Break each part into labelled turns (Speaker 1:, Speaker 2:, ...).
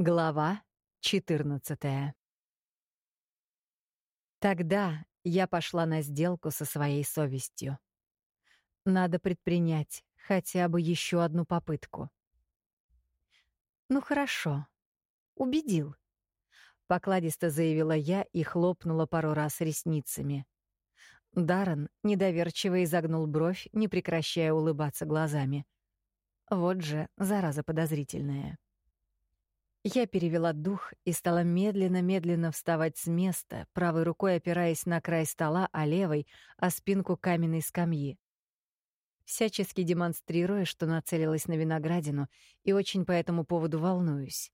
Speaker 1: Глава 14. Тогда я пошла на сделку со своей совестью. Надо предпринять хотя бы еще одну попытку. Ну хорошо. Убедил. Покладисто заявила я и хлопнула пару раз ресницами. Даррен недоверчиво изогнул бровь, не прекращая улыбаться глазами. Вот же зараза подозрительная. Я перевела дух и стала медленно-медленно вставать с места, правой рукой опираясь на край стола, а левой — о спинку каменной скамьи. Всячески демонстрируя, что нацелилась на виноградину и очень по этому поводу волнуюсь.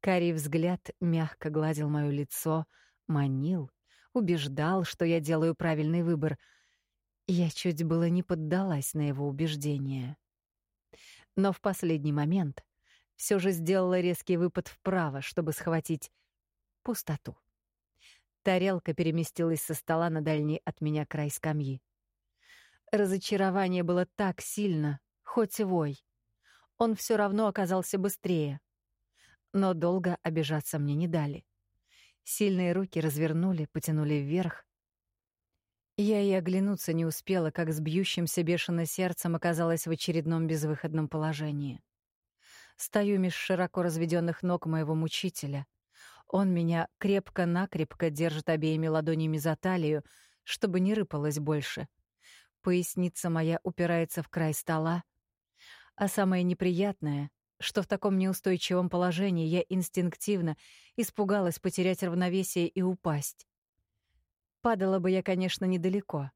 Speaker 1: Карий взгляд мягко гладил моё лицо, манил, убеждал, что я делаю правильный выбор. Я чуть было не поддалась на его убеждение. Но в последний момент все же сделала резкий выпад вправо, чтобы схватить пустоту. Тарелка переместилась со стола на дальний от меня край скамьи. Разочарование было так сильно, хоть и вой. Он все равно оказался быстрее. Но долго обижаться мне не дали. Сильные руки развернули, потянули вверх. Я и оглянуться не успела, как с бьющимся бешено сердцем оказалась в очередном безвыходном положении. Стою меж широко разведённых ног моего мучителя. Он меня крепко-накрепко держит обеими ладонями за талию, чтобы не рыпалось больше. Поясница моя упирается в край стола. А самое неприятное, что в таком неустойчивом положении я инстинктивно испугалась потерять равновесие и упасть. Падала бы я, конечно, недалеко.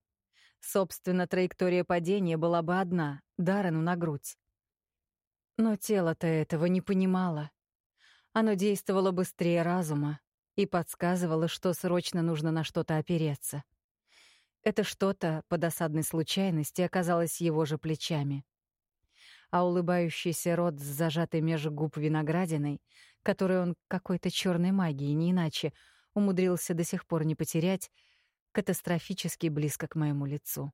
Speaker 1: Собственно, траектория падения была бы одна — Даррену на грудь. Но тело-то этого не понимало. Оно действовало быстрее разума и подсказывало, что срочно нужно на что-то опереться. Это что-то по досадной случайности оказалось его же плечами. А улыбающийся рот с зажатой меж губ виноградиной, который он какой-то черной магией, не иначе, умудрился до сих пор не потерять, катастрофически близко к моему лицу.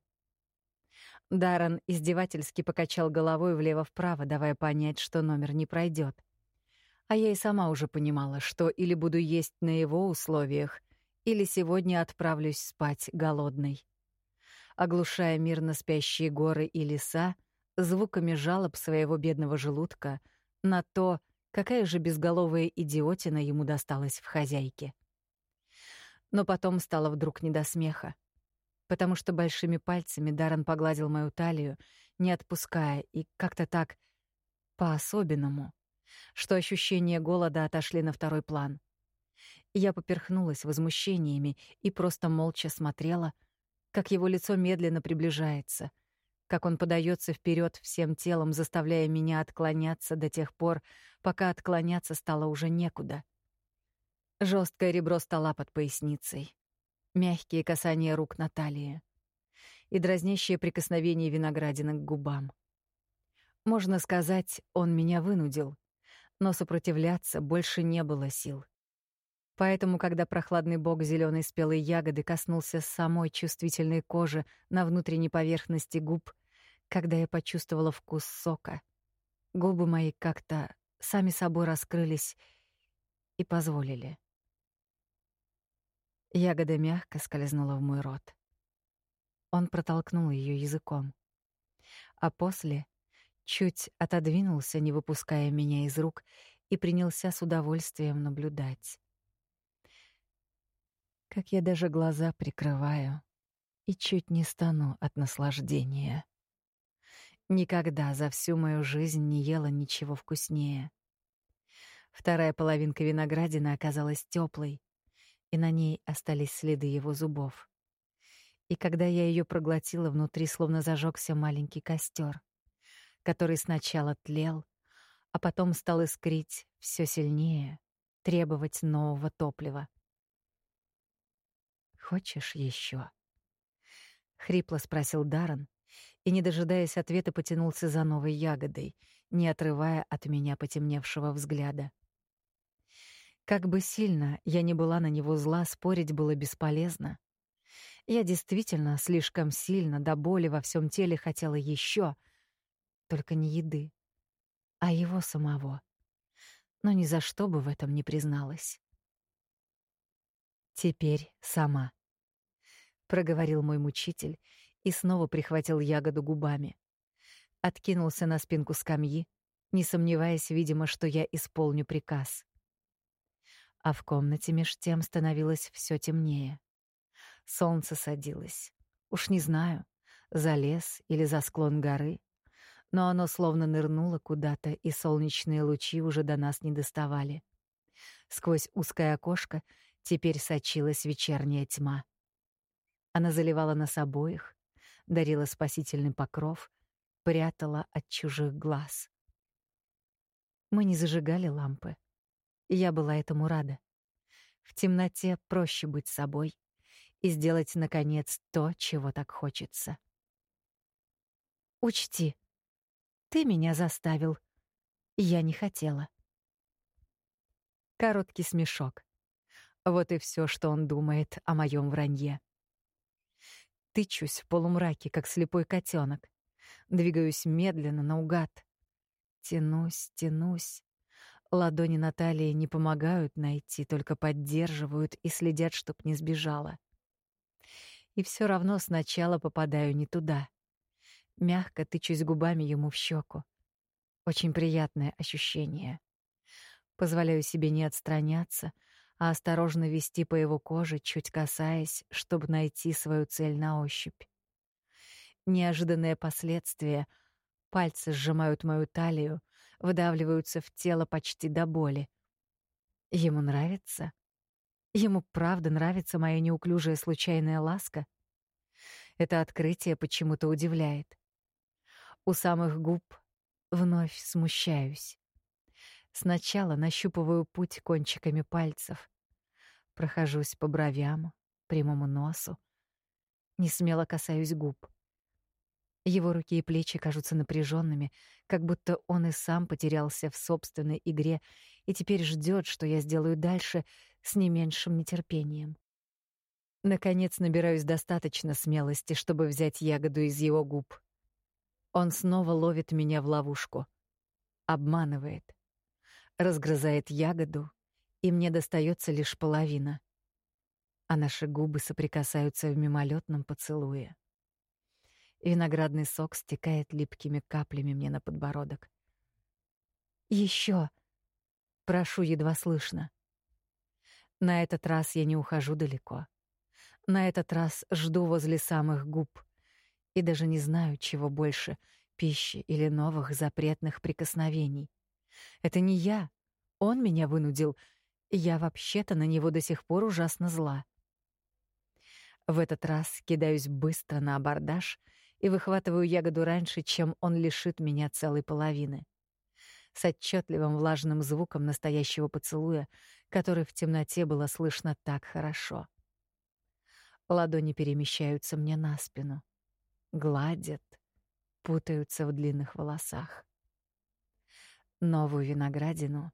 Speaker 1: Даррен издевательски покачал головой влево-вправо, давая понять, что номер не пройдет. А я и сама уже понимала, что или буду есть на его условиях, или сегодня отправлюсь спать голодной. Оглушая мирно спящие горы и леса, звуками жалоб своего бедного желудка на то, какая же безголовая идиотина ему досталась в хозяйке. Но потом стало вдруг не до смеха потому что большими пальцами Даррен погладил мою талию, не отпуская, и как-то так по-особенному, что ощущения голода отошли на второй план. Я поперхнулась возмущениями и просто молча смотрела, как его лицо медленно приближается, как он подается вперед всем телом, заставляя меня отклоняться до тех пор, пока отклоняться стало уже некуда. Жесткое ребро стола под поясницей, мягкие касания рук на талии и дразнящее прикосновение виноградина к губам. Можно сказать, он меня вынудил, но сопротивляться больше не было сил. Поэтому, когда прохладный бок зеленой спелой ягоды коснулся самой чувствительной кожи на внутренней поверхности губ, когда я почувствовала вкус сока, губы мои как-то сами собой раскрылись и позволили. Ягода мягко скользнула в мой рот. Он протолкнул ее языком. А после чуть отодвинулся, не выпуская меня из рук, и принялся с удовольствием наблюдать. Как я даже глаза прикрываю и чуть не стану от наслаждения. Никогда за всю мою жизнь не ела ничего вкуснее. Вторая половинка виноградины оказалась теплой, и на ней остались следы его зубов. И когда я ее проглотила, внутри словно зажегся маленький костер, который сначала тлел, а потом стал искрить все сильнее, требовать нового топлива. «Хочешь еще? хрипло спросил Даррен, и, не дожидаясь ответа, потянулся за новой ягодой, не отрывая от меня потемневшего взгляда. Как бы сильно я ни была на него зла, спорить было бесполезно. Я действительно слишком сильно до боли во всем теле хотела еще, только не еды, а его самого. но ни за что бы в этом не призналась. Теперь сама, проговорил мой мучитель и снова прихватил ягоду губами. Откинулся на спинку скамьи, не сомневаясь, видимо, что я исполню приказ. А в комнате меж тем становилось все темнее. Солнце садилось. Уж не знаю, за лес или за склон горы, но оно словно нырнуло куда-то, и солнечные лучи уже до нас не доставали. Сквозь узкое окошко теперь сочилась вечерняя тьма. Она заливала нас обоих, дарила спасительный покров, прятала от чужих глаз. Мы не зажигали лампы. Я была этому рада. В темноте проще быть собой и сделать, наконец, то, чего так хочется. Учти, ты меня заставил. Я не хотела. Короткий смешок. Вот и все, что он думает о моем вранье. Тычусь в полумраке, как слепой котенок. Двигаюсь медленно, наугад. Тянусь, тянусь. Ладони Натальи не помогают найти, только поддерживают и следят, чтоб не сбежала. И все равно сначала попадаю не туда. Мягко тычусь губами ему в щеку. Очень приятное ощущение. Позволяю себе не отстраняться, а осторожно вести по его коже, чуть касаясь, чтобы найти свою цель на ощупь. Неожиданные последствия. Пальцы сжимают мою талию, выдавливаются в тело почти до боли. Ему нравится? Ему правда нравится моя неуклюжая случайная ласка? Это открытие почему-то удивляет. У самых губ вновь смущаюсь. Сначала нащупываю путь кончиками пальцев. Прохожусь по бровям, прямому носу. Не смело касаюсь губ. Его руки и плечи кажутся напряженными, как будто он и сам потерялся в собственной игре и теперь ждет, что я сделаю дальше с не меньшим нетерпением. Наконец набираюсь достаточно смелости, чтобы взять ягоду из его губ. Он снова ловит меня в ловушку. Обманывает. Разгрызает ягоду, и мне достается лишь половина. А наши губы соприкасаются в мимолетном поцелуе. Виноградный сок стекает липкими каплями мне на подбородок. Еще, прошу едва слышно. На этот раз я не ухожу далеко. На этот раз жду возле самых губ и даже не знаю, чего больше — пищи или новых запретных прикосновений. Это не я. Он меня вынудил. Я вообще-то на него до сих пор ужасно зла. В этот раз кидаюсь быстро на абордаж и выхватываю ягоду раньше, чем он лишит меня целой половины. С отчетливым влажным звуком настоящего поцелуя, который в темноте было слышно так хорошо. Ладони перемещаются мне на спину гладят, путаются в длинных волосах. Новую виноградину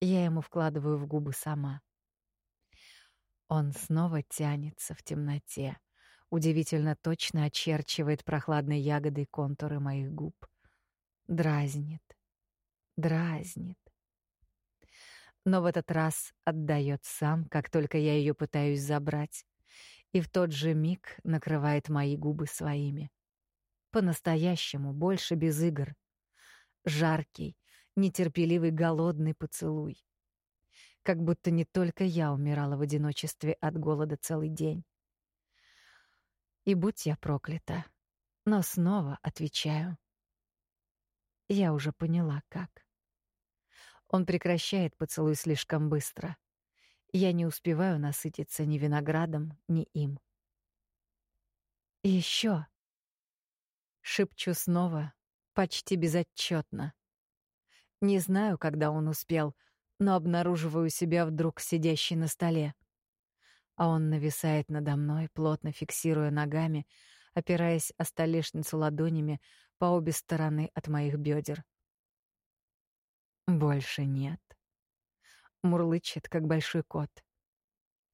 Speaker 1: я ему вкладываю в губы сама. Он снова тянется в темноте, удивительно точно очерчивает прохладной ягодой контуры моих губ. Дразнит, дразнит. Но в этот раз отдает сам, как только я ее пытаюсь забрать, и в тот же миг накрывает мои губы своими. По-настоящему, больше без игр. Жаркий, нетерпеливый, голодный поцелуй. Как будто не только я умирала в одиночестве от голода целый день. И будь я проклята, но снова отвечаю. Я уже поняла, как. Он прекращает поцелуй слишком быстро. Я не успеваю насытиться ни виноградом, ни им. Еще. Шепчу снова, почти безотчетно. Не знаю, когда он успел, но обнаруживаю себя вдруг сидящей на столе. А он нависает надо мной, плотно фиксируя ногами, опираясь о столешницу ладонями по обе стороны от моих бедер. Больше нет мурлычет, как большой кот.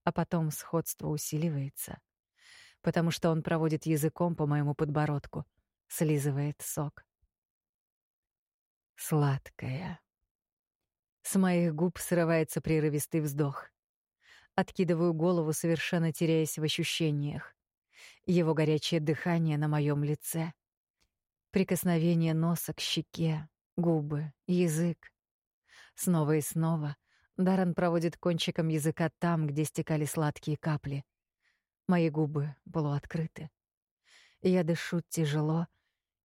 Speaker 1: А потом сходство усиливается, потому что он проводит языком по моему подбородку, слизывает сок. Сладкая. С моих губ срывается прерывистый вздох. Откидываю голову, совершенно теряясь в ощущениях. Его горячее дыхание на моем лице. Прикосновение носа к щеке, губы, язык. Снова и снова Даррен проводит кончиком языка там, где стекали сладкие капли. Мои губы полуоткрыты. Я дышу тяжело,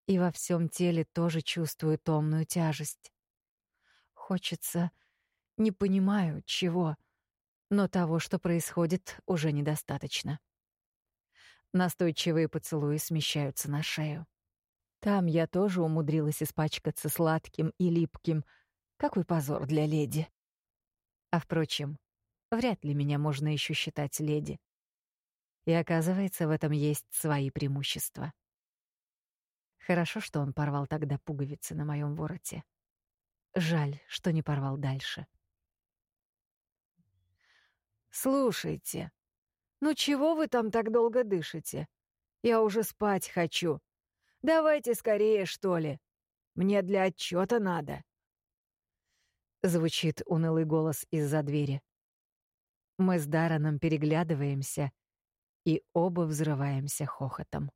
Speaker 1: и во всем теле тоже чувствую томную тяжесть. Хочется, не понимаю, чего — но того, что происходит, уже недостаточно. Настойчивые поцелуи смещаются на шею. Там я тоже умудрилась испачкаться сладким и липким. Какой позор для леди. А впрочем, вряд ли меня можно еще считать леди. И оказывается, в этом есть свои преимущества. Хорошо, что он порвал тогда пуговицы на моем вороте. Жаль, что не порвал дальше.
Speaker 2: «Слушайте, ну чего вы там так долго дышите? Я уже спать хочу. Давайте скорее, что ли. Мне для отчета надо».
Speaker 1: Звучит унылый голос из-за двери. Мы с Дараном переглядываемся и оба взрываемся хохотом.